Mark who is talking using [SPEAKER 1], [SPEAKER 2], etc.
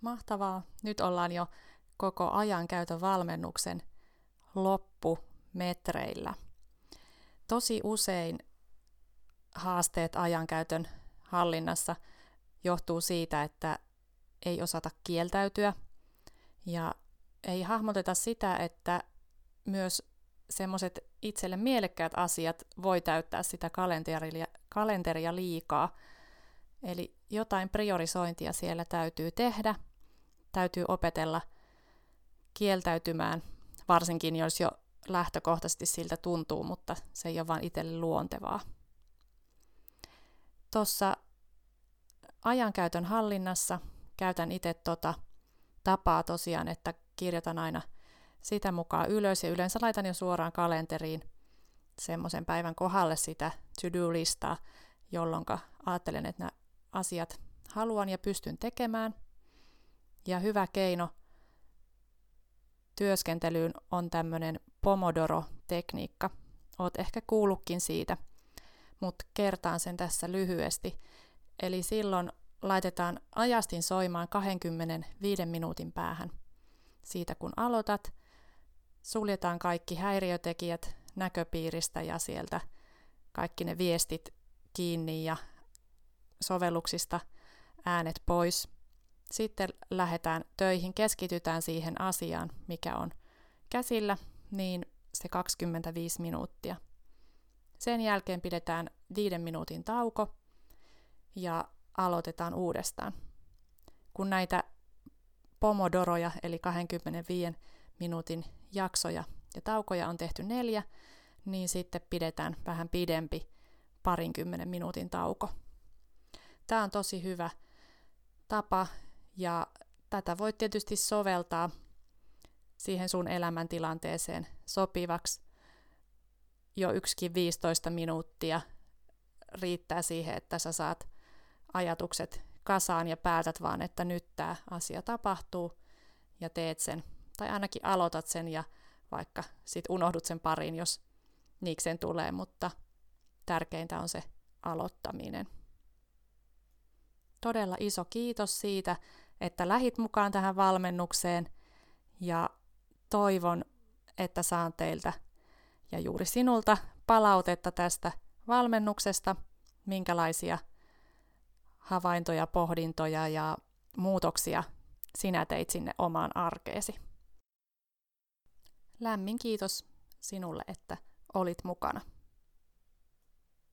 [SPEAKER 1] Mahtavaa. Nyt ollaan jo koko ajankäytön valmennuksen loppumetreillä. Tosi usein haasteet ajankäytön hallinnassa johtuu siitä, että ei osata kieltäytyä ja ei hahmoteta sitä, että myös semmoiset itselle mielekkäät asiat voi täyttää sitä kalenteria, kalenteria liikaa. Eli jotain priorisointia siellä täytyy tehdä, täytyy opetella kieltäytymään, varsinkin jos jo lähtökohtaisesti siltä tuntuu, mutta se ei ole vain itselle luontevaa. Tuossa ajankäytön hallinnassa käytän itse tota tapaa tosiaan, että kirjoitan aina sitä mukaan ylös ja yleensä laitan jo suoraan kalenteriin semmoisen päivän kohdalle sitä to-do-listaa, jolloin ajattelen, että nämä asiat haluan ja pystyn tekemään. Ja hyvä keino työskentelyyn on tämmöinen Pomodoro-tekniikka. Oot ehkä kuullutkin siitä, mutta kertaan sen tässä lyhyesti. Eli silloin laitetaan ajastin soimaan 25 minuutin päähän. Siitä kun aloitat, suljetaan kaikki häiriötekijät näköpiiristä ja sieltä kaikki ne viestit kiinni ja sovelluksista äänet pois. Sitten lähdetään töihin, keskitytään siihen asiaan, mikä on käsillä, niin se 25 minuuttia. Sen jälkeen pidetään viiden minuutin tauko ja aloitetaan uudestaan. Kun näitä pomodoroja, eli 25 minuutin jaksoja ja taukoja on tehty neljä, niin sitten pidetään vähän pidempi parinkymmenen minuutin tauko. Tämä on tosi hyvä tapa ja tätä voit tietysti soveltaa siihen sun elämäntilanteeseen sopivaksi. Jo yksikin 15 minuuttia riittää siihen, että sä saat ajatukset kasaan ja päätät vaan, että nyt tämä asia tapahtuu ja teet sen. Tai ainakin aloitat sen ja vaikka sit unohdut sen pariin, jos niikseen tulee, mutta tärkeintä on se aloittaminen. Todella iso kiitos siitä, että lähit mukaan tähän valmennukseen ja toivon, että saan teiltä ja juuri sinulta palautetta tästä valmennuksesta, minkälaisia havaintoja, pohdintoja ja muutoksia sinä teit sinne omaan arkeesi. Lämmin kiitos sinulle, että olit mukana.